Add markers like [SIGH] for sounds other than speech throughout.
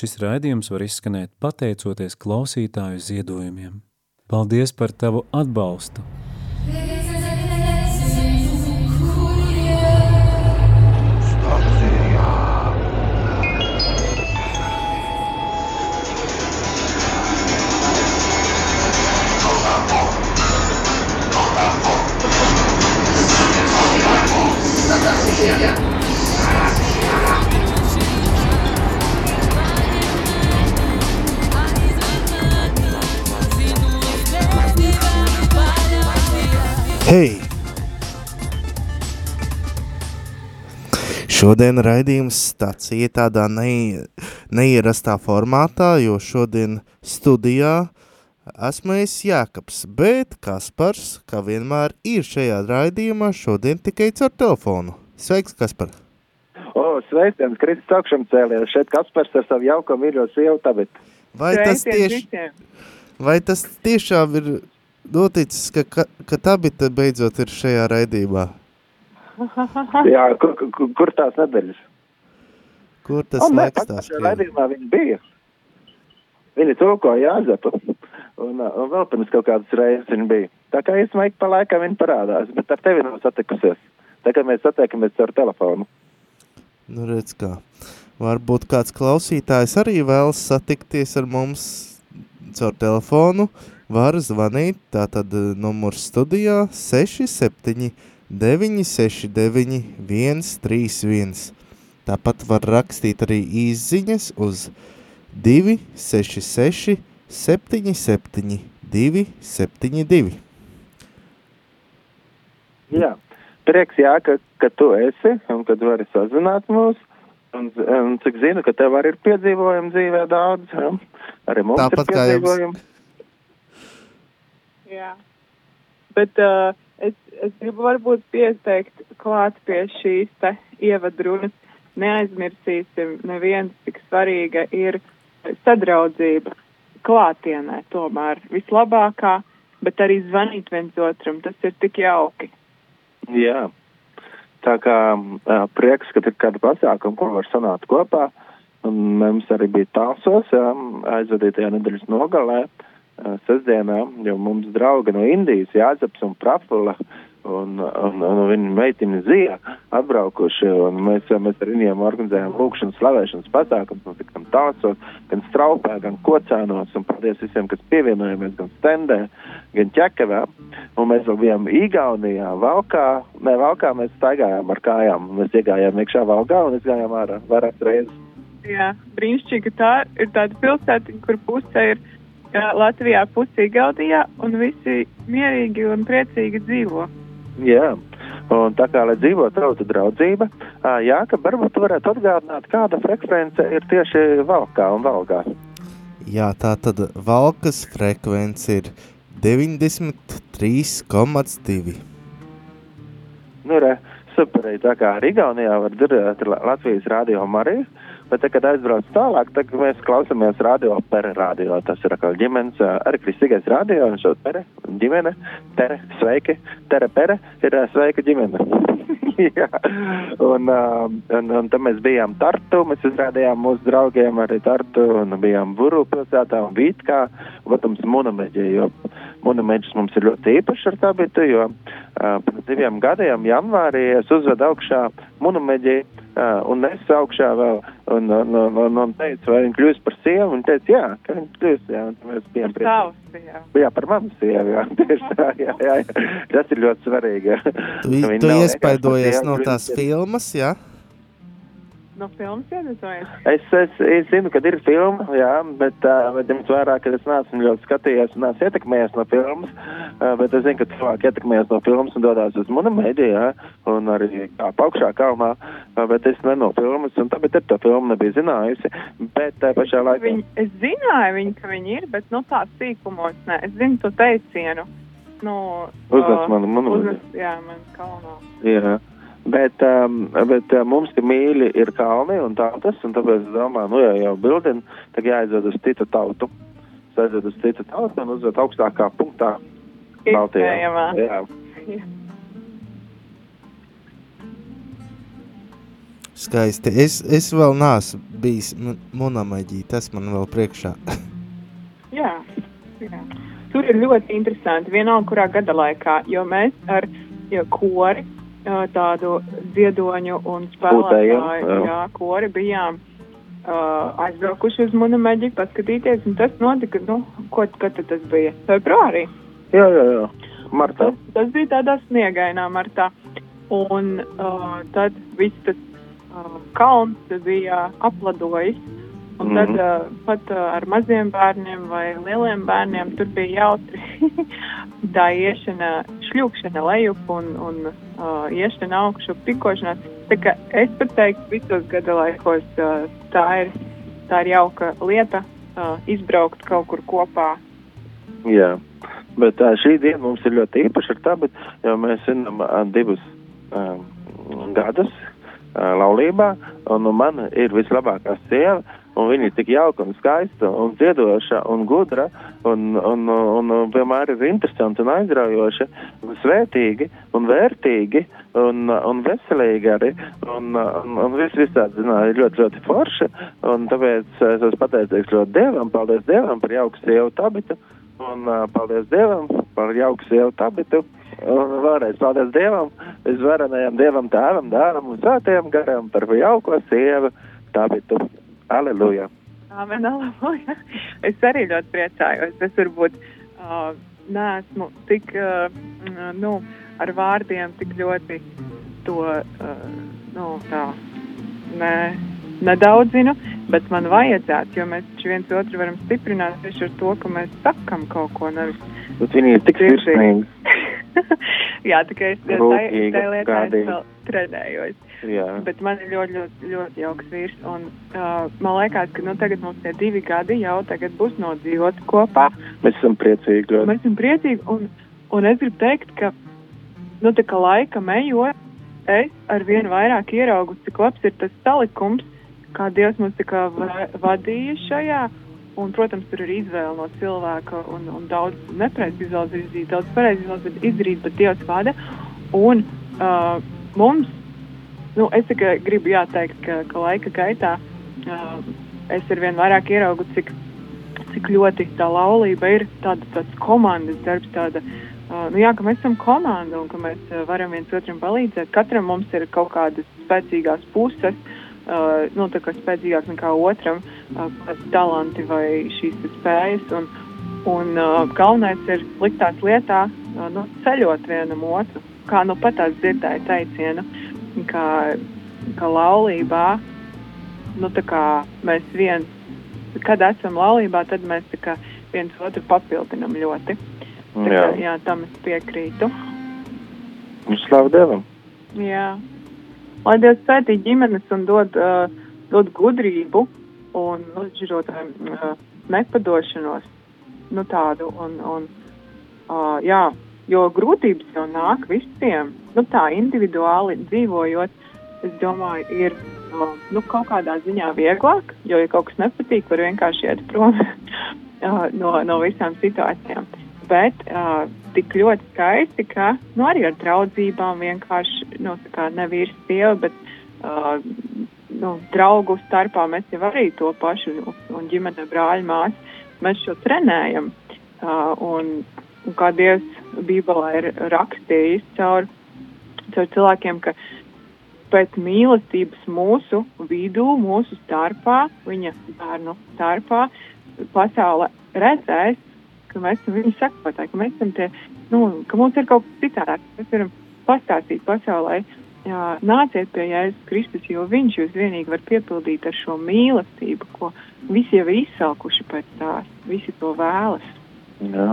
Šis raidījums var izskanēt pateicoties klausītāju ziedojumiem. Paldies par tavu atbalstu! Hei! Šodien raidījums stācija tādā ne, neierastā formātā, jo šodien studijā esmu es Jākaps, bet Kaspars, kā vienmēr, ir šajā raidījumā šodien tikai caur telefonu. Sveiks, Kaspar! O, sveiciens, Kristus augšam cēlies, šeit Kaspars ar savu jauko mīļo sievu tabet. Vai tas tieši, vai tas tiešām ir noticis, ka, ka, ka tabita beidzot ir šajā raidījumā? Jā, kur, kur, kur tās nedēļas? Kur tas Un, laiks tās šajā raidījumā viņa bija. Viņa tulkoja Jāzepu. Un, uh, un vēl pirms kaut kādas reizes viņa bija. Tā kā īstenībā ik pa laikam viņa parādās, bet ar tevi nav satikusies. Tā kā mēs satiekamies ar telefonu. Nu, redz kā. Varbūt kāds klausītājs arī vēlas satikties ar mums caur telefonu. Var zvanīt, tātad eh, numurs studijā 67 969 131. Tāpat var rakstīt arī īziņas uz 266 77 272. Jā, prieks, jā, ka, ka tu esi un kad vari sazināt mūs. Un, un cik zinu, ka tev arī ir piedzīvojumi dzīvē daudz. Ja? Arī mums Tāpat ir kā jums. Jā. Bet uh, es, es gribu varbūt pieteikt klāt pie šīs te ievadrunas. Neaizmirsīsim neviens, cik svarīga ir sadraudzība klātienē tomēr vislabākā, bet arī zvanīt viens otram. Tas ir tik jauki. Jā. Tā kā ā, prieks, ka ir kāda pasākuma, kur var sanākt kopā. Un mums arī bija tālsos, jā, aizvadītajā nedēļas nogalē, ā, sestdienā, jo mums draugi no Indijas, Jāzeps un Prafula, un, un, un viņa meitini Zija atbraukuši, un mēs, mēs ar viņiem organizējām lūkšanas slavēšanas pasākumus, un tikam tālsos, gan straupē, gan kocēnos, un paldies visiem, kas pievienojamies, gan stendē, gan ķekavē, un mēs vēl bijām Igaunijā, Valkā, ne Valkā, mēs staigājām ar kājām, mēs iegājām iekšā Valkā un izgājām ārā vairākas reizes. Jā, brīnišķīgi, ka tā ir tāda pilsēta, kur puse ir Latvijā, puse Igaunijā, un visi mierīgi un priecīgi dzīvo. Jā, un tā kā, lai dzīvo tauta draudzība, jā, ka varbūt tu varētu atgādināt, kāda frekvence ir tieši Valkā un Valgā. Jā, tā tad valkas frekvence ir 93,2. Nu, re, superīgi, tā kā arī Igaunijā var dzirdēt La- Latvijas radio Mariju, bet, tad, kad aizbrauc tālāk, tad mēs klausāmies radio pere radio. Tas ir atkal ģimenes, ā, arī kristīgais radio, un šo pere, ģimene, tere, sveiki, tere, pere, ir ā, sveika ģimene. [LAUGHS] Un, ā, un, un tad mēs bijām Tartu, mēs izrādījām mūsu draugiem arī Tartu, un bijām Vuru pilsētā un Vītkā, protams, Munameģi, jo Munameģis mums ir ļoti īpašs ar tā bietu, jo ā, pirms diviem gadiem janvārī es uzvedu augšā Munameģi, ā, un es augšā vēl, un, un, un, un, un teicu, vai viņa kļūst par sievu, un teica, jā, ka viņa kļūst, jā, un mēs bijām priecīgi. Tavs, jā. Par manu sievu, jā, [LAUGHS] tieši tā, jā, jā, jā. Tas ir ļoti svarīgi. Tu, tu iespaidojies no tās filmas, jā? No filmas iedvesmojies. Es, es, es zinu, ka ir filma, jā, bet, uh, bet ņemt vērā, ka es neesmu ļoti skatījies un neesmu ietekmējies no filmas, uh, bet es zinu, ka cilvēki ietekmējas no filmas un dodās uz Munameģi, jā, un arī kā paukšā kalnā, uh, bet es ne no filmas, un tāpēc ir to filmu nebija zinājusi, bet tā pašā laikā. Viņi, es zināju, viņi, ka viņi ir, bet nu, tā sīkumos nē. Es zinu to teicienu. Nu, Uznes manu Munameģi. Uznes, jā, man kalnā. Jā. Bet, um, bet uh, mums, ka mīļi ir kalni un tautas, un tāpēc es domāju, nu, ja jau bildina, tad jāaizved uz citu tautu. Es aizvedu uz citu tautu un uzved augstākā punktā Baltijā. Iespējamā. Jā. skaisti. Es, es vēl neesmu bijis Munamaģī, tas man vēl priekšā. [LAUGHS] jā, jā. Tur ir ļoti interesanti, vienalga kurā gada laikā, jo mēs ar jo kori, tādu dziedoņu un spēlētāju, jā, kori bijām uh, aizbraukuši uz Munameģi paskatīties, un tas notika, nu, ko, kad tas bija? Februārī? Jā, jā, jā, martā. Tas, tas bija tādā sniegainā martā, un uh, tad viss tas uh, kalns bija apladojis, un mm tad uh, pat uh, ar maziem bērniem vai lieliem bērniem tur bija jautri [LAUGHS] tā iešana, šļūkšana lejup un, un uh, iešana augšu, pikošanās. Tā kā es pat teiktu, visos gada laikos uh, tā, ir, tā ir jauka lieta uh, izbraukt kaut kur kopā. Jā, bet uh, šī diena mums ir ļoti īpaša ar tāpēc, jo mēs zinām uh, divus uh, gadus laulībā, un nu, man ir vislabākā sieva, un viņa ir tik jauka un skaista un dziedoša un gudra un, un, un, un vienmēr ir interesanti un aizraujoši un svētīgi un vērtīgi un, un veselīgi arī un, un, un viss visādi, zinā, ir ļoti, ļoti forši un tāpēc es esmu pateicīgs ļoti Dievam, paldies Dievam par jauku sievu tabitu un uh, paldies Dievam par jauku sievu tabitu. Un vēlreiz paldies Dievam, visvarenajam Dievam, tēvam, dēlam un svētajam garam par jauko sievu tabitu. Aleluja! Amen, aleluja! Es arī ļoti priecājos. Es varbūt uh, neesmu tik, uh, nu, ar vārdiem tik ļoti to, uh, nu, tā, ne, nedaudzinu, bet man vajadzētu, jo mēs viens otru varam stiprināt tieši ar to, ka mēs sakam kaut ko, nevis. Bet viņi ir tik sirsnīgi. [LAUGHS] Jā, tikai es tajā lietā trenējos. Jā. Bet man ir ļoti, ļoti, ļoti jauks vīrs. Un, uh, man liekas, ka nu, tagad mums tie divi gadi jau tagad būs nodzīvoti kopā. Mēs esam priecīgi. Ļoti. Mēs esam priecīgi. Un, un es gribu teikt, ka, nu, tā kā laika ejot, es ar vienu vairāk ieraugu, cik labs ir tas salikums, kā Dievs mums kā vadīja šajā. Un, protams, tur ir izvēle no cilvēka, un, un daudz nepareizi izdarīt, daudz pareizi izdarīt, bet Dievs vada. Un uh, mums nu, es tikai gribu jāteikt, ka, ka laika gaitā uh, es ar vien vairāk ieraugu, cik, cik ļoti tā laulība ir tāda, tāds komandas darbs, tāda, uh, nu jā, ka mēs esam komanda un ka mēs uh, varam viens otram palīdzēt. Katram mums ir kaut kādas spēcīgās puses, uh, nu, tā kā spēcīgāk nekā otram, uh, talanti vai šīs spējas. Un, un uh, galvenais ir liktās lietā, uh, nu, ceļot vienam otru, kā nu pat tās dzirdēja teicienu. Ka, ka laulībā nu, mēs viens, kad esam laulībā, tad mēs kā, viens otru papildinam ļoti. Tā jā. Kā, jā, tam es piekrītu. Slavu Dievam! Jā. Lai Dievs svētī ģimenes un dod, uh, dod gudrību un nu, uh, nepadošanos, nu tādu un, un uh, jā, Jo grūtības jau nāk visiem, nu, tā individuāli dzīvojot, es domāju, ir nu, kaut kādā ziņā vieglāk, jo, ja kaut kas nepatīk, var vienkārši iet prom [LAUGHS] no, no visām situācijām. Bet uh, tik ļoti skaisti, ka nu, arī ar draudzībām vienkārši nu, ne vīrs sieva, bet uh, nu, draugu starpā mēs jau arī to pašu un, un ģimene brāļi māsas. Mēs šo trenējam. Uh, un, un kā Dievs Bībelē ir rakstījis caur, caur cilvēkiem, ka pēc mīlestības mūsu vidū, mūsu starpā, viņa bērnu starpā, pasaule redzēs, ka mēs esam viņa sekotāji, ka mēs esam tie, nu, ka mums ir kaut kas citādāk. Mēs varam pastāstīt pasaulē, jā, nāciet pie Jēzus Kristus, jo viņš jūs vienīgi var piepildīt ar šo mīlestību, ko visi jau ir izsalkuši pēc tās, visi to vēlas. Jā.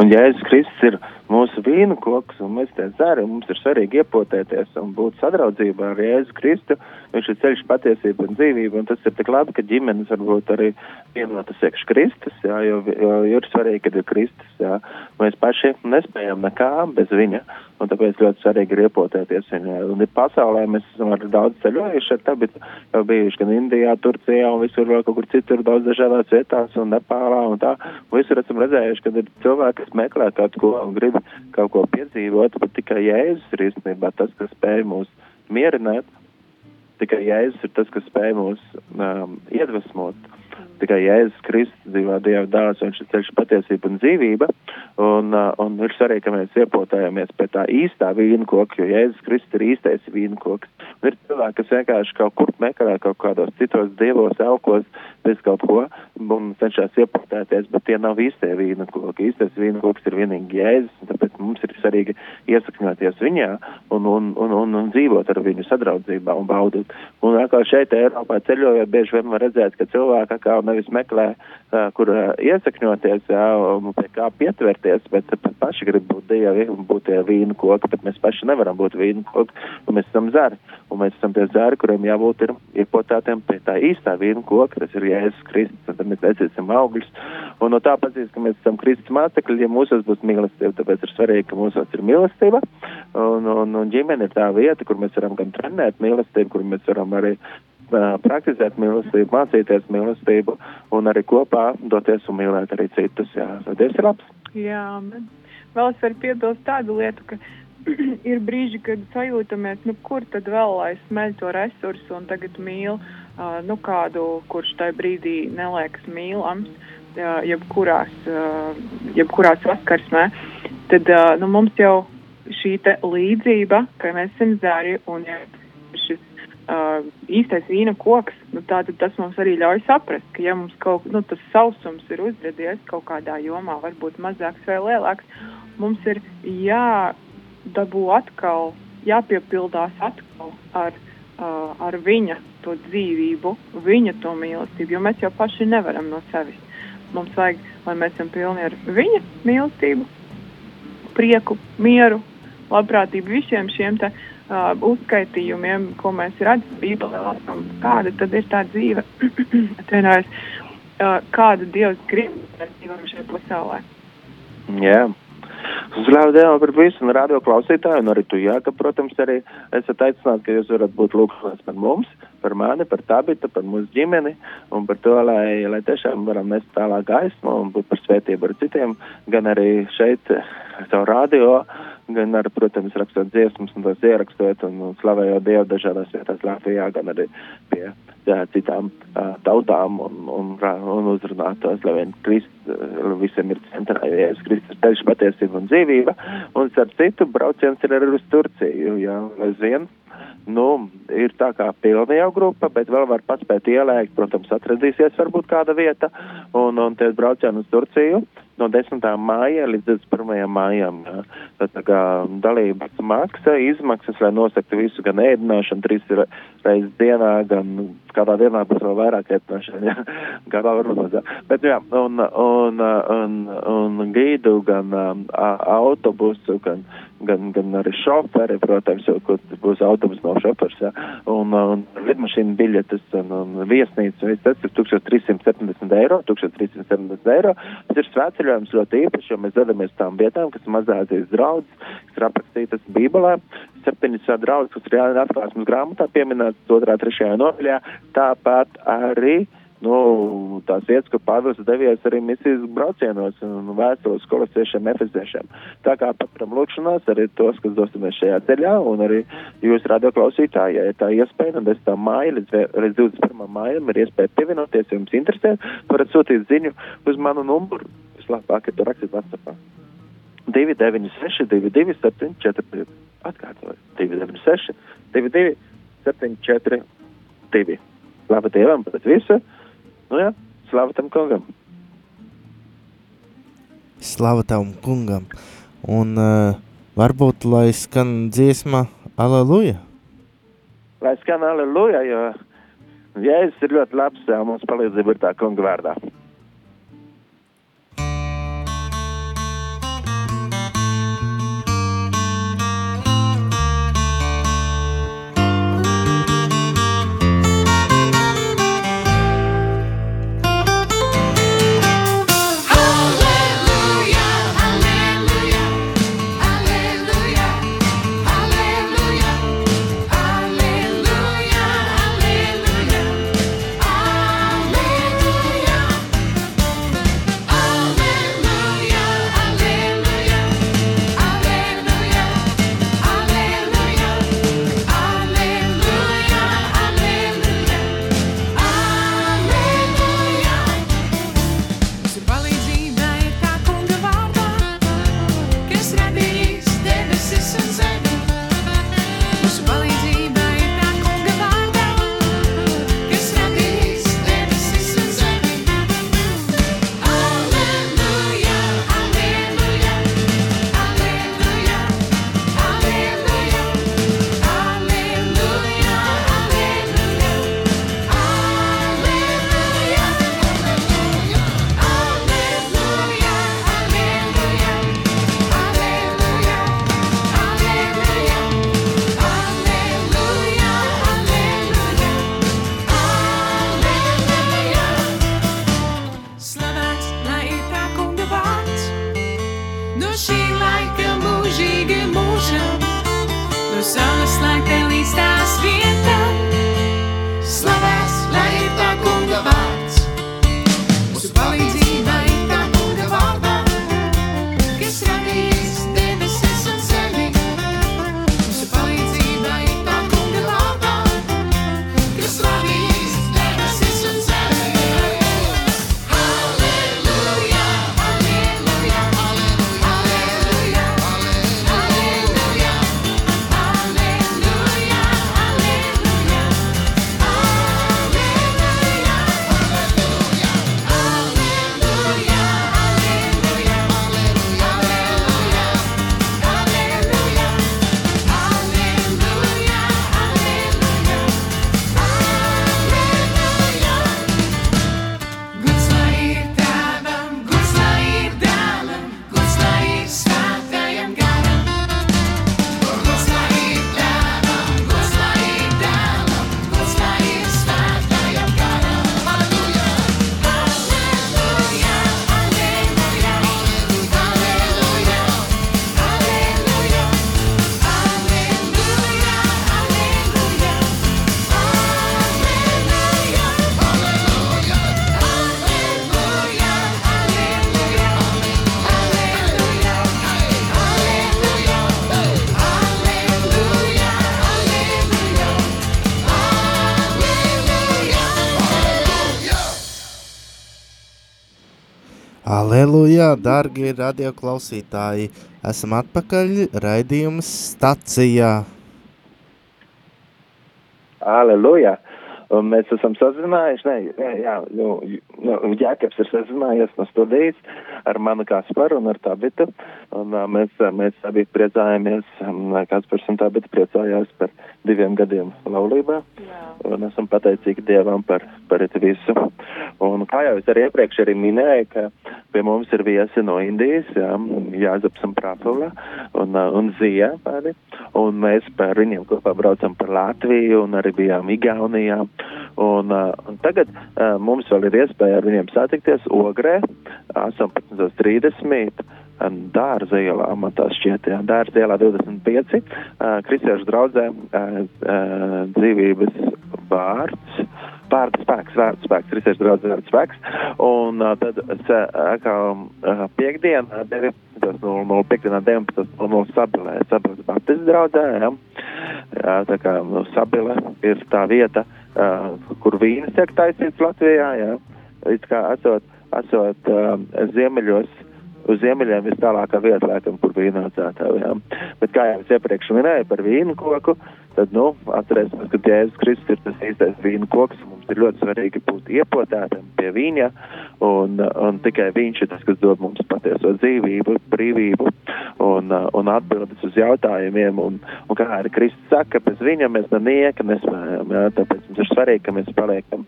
Un Jēzus Kristus ir mūsu vīnu koks, un mēs te dzeram, mums ir svarīgi iepotēties un būt sadraudzībā ar Jēzu Kristu. Viņš ir ceļš patiesība un dzīvība, un tas ir tik labi, ka ģimenes varbūt arī vienotas iekš Kristus, jā, jo, jo ir svarīgi, kad ir Kristus, jā. Mēs paši nespējam nekā bez viņa, un tāpēc ļoti svarīgi ir iepotēties viņā. Un ir pasaulē, mēs esam arī daudz ceļojuši ar bet jau bijuši gan Indijā, Turcijā un visur vēl kaut kur citur daudz dažādās vietās un Nepālā un tā. Un visur esam redzējuši, kad ir cilvēki, kas meklē kaut ko un grib kaut ko piedzīvot, bet tikai Jēzus ir īstenībā tas, kas spēj mūs mierināt tikai Jēzus ir tas, kas spēj mūs um, iedvesmot. Tikai Jēzus Kristus dzīvā Dieva dāvāts, viņš ir ceļš patiesība un dzīvība. Un, uh, un ir svarīgi, ka mēs iepotējamies pie tā īstā vīna koka, jo Jēzus Kristus ir īstais vīna koks. Un ir cilvēki, kas vienkārši kaut kur meklē kaut kādos citos dievos, elkos, bez kaut ko, un cenšas iepotēties, bet tie nav īstie vīna koki. Īstais vīna koks ir vienīgi Jēzus, un tāpēc mums ir svarīgi iesakņoties viņā un, un, un, un, un dzīvot ar viņu sadraudzībā un baudīt. Un atkal šeit Eiropā ceļojot, bieži vien var redzēt, ka cilvēki kā nevis meklē, kur iesakņoties, jā, un pie kā pietverties, bet paši grib būt dievi un būt tie vīnu koki, bet mēs paši nevaram būt vīnu koki, un mēs esam zari. Un mēs esam tie zari, kuriem jābūt ir iepotētiem pie tā īstā vīnu koka, tas ir Jēzus Kristus, un tad mēs ecēsim augļus. Un no tā pazīst, ka mēs esam Kristus mācekļi, ja mūsos būs mīlestība, tāpēc ir svarīgi, ka mūsos ir mīlestība. Un, un, un ģimene ir tā vieta, kur mēs varam gan trenēt mīlestību, kur mēs varam arī praktizēt mīlestību, mācīties mīlestību un arī kopā doties un mīlēt arī citus. Jā, Dievs ir labs. Jā, bet vēl es varu piebilst tādu lietu, ka [CLEARS THROAT] ir brīži, kad sajūtamies, nu kur tad vēl lai smeļ to resursu un tagad mīl, uh, nu kādu, kurš tajā brīdī neliekas mīlams, uh, jebkurās, uh, jebkurā saskarsmē, tad uh, nu, mums jau šī līdzība, ka mēs esam zari un ja uh, īstais vīna koks, nu, tātad tas mums arī ļauj saprast, ka ja mums kaut nu, tas sausums ir uzradies kaut kādā jomā, varbūt mazāks vai lielāks, mums ir jādabū atkal, jāpiepildās atkal ar, uh, ar viņa to dzīvību, viņa to mīlestību, jo mēs jau paši nevaram no sevis. Mums vajag, lai mēs esam pilni ar viņa mīlestību, prieku, mieru, labprātību visiem šiem te uh, uh, uzskaitījumiem, ko mēs redzam Bībelē, lasām, kāda tad ir tā dzīve, [CLEARS THROAT] atvienojas, uh, kādu Dievs grib mēs dzīvojam šajā pasaulē. Jā. Slavu Dievu par visu, un radio klausītāju, un arī tu, jā, ka, protams, arī esat aicināti, ka jūs varat būt lūgšanās par mums, par mani, par tabitu, par mūsu ģimeni, un par to, lai, lai tiešām varam nest tālāk gaismu un būt par svētību ar citiem, gan arī šeit, savu radio, gan arī, protams, rakstot dziesmas un tās ierakstot un, slavējot Dievu dažādās vietās Latvijā, gan arī pie citām tautām un, un, un uzrunāt tos, lai vien Krist, visiem ir centrā, Jēzus Kristus ceļš patiesība un dzīvība, un starp citu brauciens ir arī uz Turciju, jā, aizvien. Nu, ir tā kā pilna jau grupa, bet vēl var paspēt ielēkt, protams, atradīsies varbūt kāda vieta, un, un tie braucieni uz Turciju no 10. māja līdz 21. mājām. Jā. Tad tā kā dalības maksa, izmaksas, lai nosaktu visu, gan ēdināšanu trīs reizes dienā, gan kādā dienā būs vēl vairāk ēdināšana, jā. kādā varbūt mazāk. Bet jā, un, un, un, un gīdu, gan um, autobusu, gan, gan, gan arī šoferi, protams, jo, kur būs autobus nav šofers, jā. Un, un lidmašīnu biļetes un, un viesnīca, viss tas ir 1370 eiro, 1370 eiro. Tas ir svētceļojums ļoti īpaši, jo mēs dodamies tām vietām, kas mazāties draudz, kas ir aprakstītas Bībelē. Septiņas draudz, kas ir atklāsmes grāmatā pieminētas otrā, trešajā nodaļā. Tāpat arī nu, tās vietas, kur Pāvils devies arī misijas braucienos un vēstules kolosiešiem, efeziešiem. Tā kā patram lūkšanās arī tos, kas dosimies šajā ceļā, un arī jūs radio klausītāji, ja ir tā iespēja, un es tā māja līdz, līdz 21. mājam ir iespēja pievienoties, ja jums interesē, varat sūtīt ziņu uz manu numuru. Vislabāk, ja tu rakstīt WhatsAppā. 296, 227, 4, atkārtoju, 296, 22, 74, 2. Labi Dievam, pēc visu. Nu jā, slava tam kungam. Slava tam kungam. Un uh, varbūt, lai skan dziesma Aleluja. Lai skan Aleluja, jo Jēzus ir ļoti labs, mums palīdzība ir tā kunga vārdā. Aleluja, dārgie radioklausītāji! Esam atpakaļ raidījuma stacijā. Aleluja! Un mēs esam sazinājuši, ne, jā, nu, nu, Jākaps ir sazinājies no studijas ar manu Kasparu un ar Tabitu, un mēs, mēs abi priecājamies, Kaspars un Tabita priecājās par diviem gadiem laulībā, jā. un esam pateicīgi Dievam par, par visu. Un kā jau es arī iepriekš arī minēju, ka pie mums ir viesi no Indijas, jā, Jāzaps un Prafula un, uh, un Zija, pāri, un mēs par viņiem kopā braucam par Latviju un arī bijām Igaunijā. Un, uh, un tagad uh, mums vēl ir iespēja ar viņiem satikties Ogrē 18.30. Dārza ielā, man tā šķiet, jā, Dārza ielā 25, uh, kristiešu draudzē uh, uh, dzīvības vārds, vārds spēks, vārds spēks, kristiešu draudzē vārds spēks, un uh, tad uh, kā uh, piekdien, 19.00, piekdienā 19.00 Sabilē, Sabiles Baptistu draudzē, jā, jā, tā kā nu, Sabile ir tā vieta, uh, uh, kur vīnas tiek taisīts Latvijā, jā, it kā esot, esot uh, ziemeļos, uz ziemeļiem vis tālākā vieta, laikam, kur vīna audzētāji. Bet kā jau es iepriekš minēju par vīnu koku, tad, nu, atcerēsimies, ka Jēzus Kristus ir tas īstais vīnu koks, mums ir ļoti svarīgi būt iepotētam pie viņa, un, un tikai viņš ir tas, kas dod mums patieso dzīvību, brīvību un, un atbildes uz jautājumiem, un, un kā arī Kristus saka, bez viņa mēs nenieka nespējam, jā, tāpēc mums ir svarīgi, ka mēs paliekam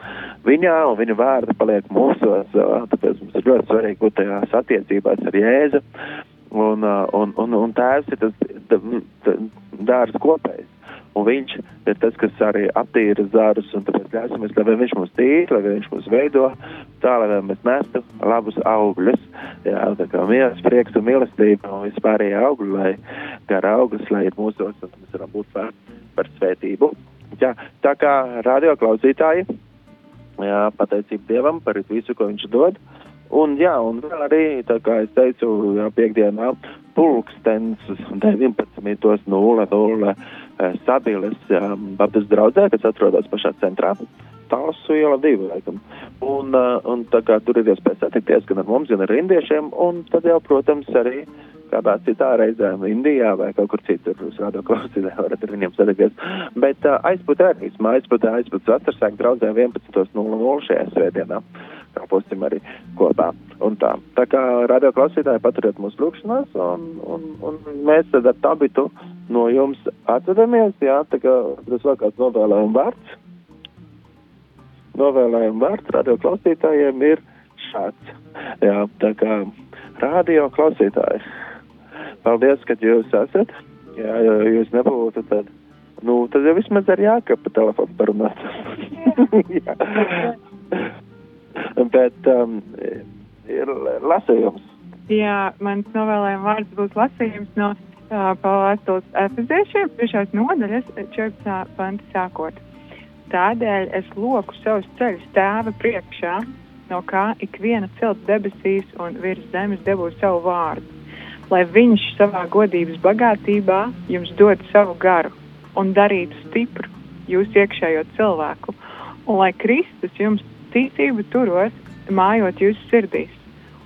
viņā, un viņa vārda paliek mūsos, tāpēc mums ir ļoti svarīgi būt tajās attiecībās ar Jēzu, un, un, un, un tēvs ir tas dārs kopējs. Un viņš ir tas, kas arī attīra zarus, un tāpēc ļausimies, lai viņš mūs tīra, lai viņš mūs veido, tā lai mēs nestu labus augļus. Jā, tā kā mieras, prieks un mīlestība un vispārējie augļi, lai gara augļus, lai ir mūsos, un mēs varam būt par, par svētību. Jā, tā kā radio klausītāji, jā, pateicība Dievam par visu, ko viņš dod. Un, jā, un vēl arī, tā kā es teicu, jā, piekdienā pulkstens 19.00 Sabiles Baptistu draudzē, kas atrodas pašā centrā. Tālsu iela divi, laikam. Un, un tā kā tur ir iespēja satikties gan ar mums, gan ar indiešiem, un tad jau, protams, arī kādā citā reizē Indijā vai kaut kur citur uz rādo klausītē varat ar viņiem satikties. Bet uh, aizputē arī, aizputē, aizputē vasarsāk draudzē 11.00 šajā svētdienā kalposim arī kopā. Un tā, tā kā radio klausītāji paturiet mūsu lūkšanās, un, un, un mēs tad ar tabitu no jums atvedamies, jā, tā kā tas vēl kāds novēlējuma vārds. Novēlējuma vārds radio klausītājiem ir šāds. Jā, tā kā radio klausītāji, paldies, ka jūs esat. Jā, ja jūs nebūtu, tad, nu, tad jau vismaz ar jākapa telefonu parunāt. [LAUGHS] bet um, ir lasījums. Jā, mans novēlējuma vārds būs lasījums no uh, Pāvāstolas efeziešiem, trešās nodaļas, 14. panta sākot. Tādēļ es loku savus ceļus tēva priekšā, no kā ik viena celts debesīs un virs zemes debūs savu vārdu, lai viņš savā godības bagātībā jums dod savu garu un darītu stipru jūsu iekšējo cilvēku, un lai Kristus jums ticību turos, mājot jūsu sirdīs,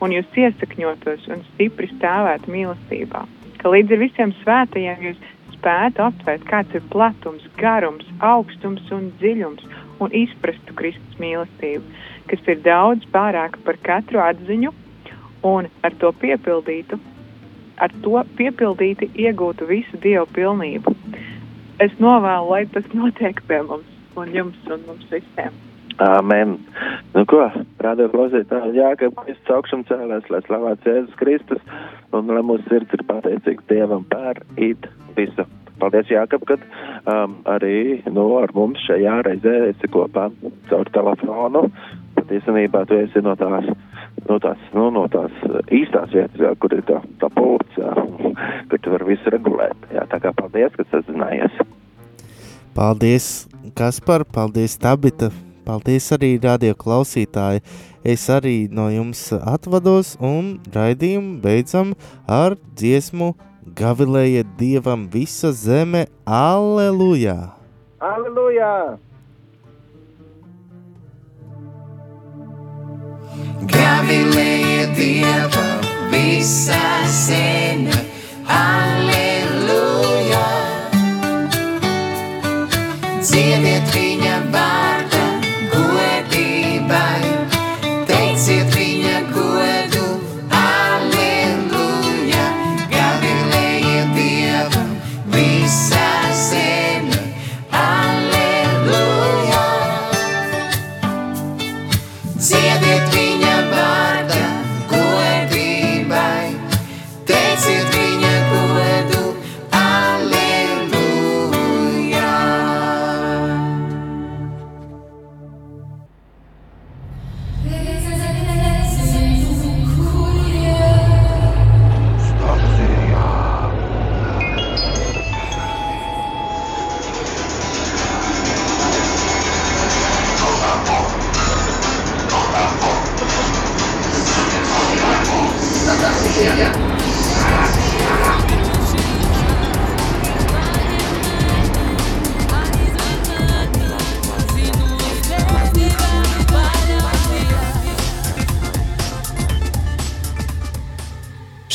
un jūs iesakņotos un stipri stāvētu mīlestībā, ka līdz ar visiem svētajiem jūs spētu aptvērt, kāds ir platums, garums, augstums un dziļums, un izprastu Kristus mīlestību, kas ir daudz pārāk par katru atziņu, un ar to piepildītu, ar to piepildīti iegūtu visu Dievu pilnību. Es novēlu, lai tas notiek pie mums un jums un mums visiem. Āmen. Nu ko, rādio klausītāji, jā, ka Kristus augšām cēlēs, lai slavēts Jēzus Kristus, un lai mūsu sirds ir pateicīgs Dievam par it visu. Paldies, Jākab, kad um, arī nu, ar mums šajā reizē esi kopā caur telefonu. Īstenībā tu esi no tās, no tās, nu, no tās īstās vietas, jā, kur ir tā, tā jā, [LAUGHS] kur tu vari visu regulēt. Jā, tā kā paldies, ka sazinājies. Paldies, Kaspar, paldies, Tabita, Paldies arī radio klausītāji. Es arī no jums atvados un raidījumu beidzam ar dziesmu Gavilēja Dievam visa zeme. Aleluja! Aleluja! Gavilēja Dievam visa zeme. Alleluja!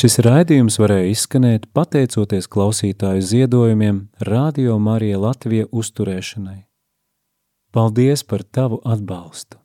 Šis raidījums varēja izskanēt pateicoties klausītāju ziedojumiem Radio Marija Latvija uzturēšanai. Paldies par tavu atbalstu!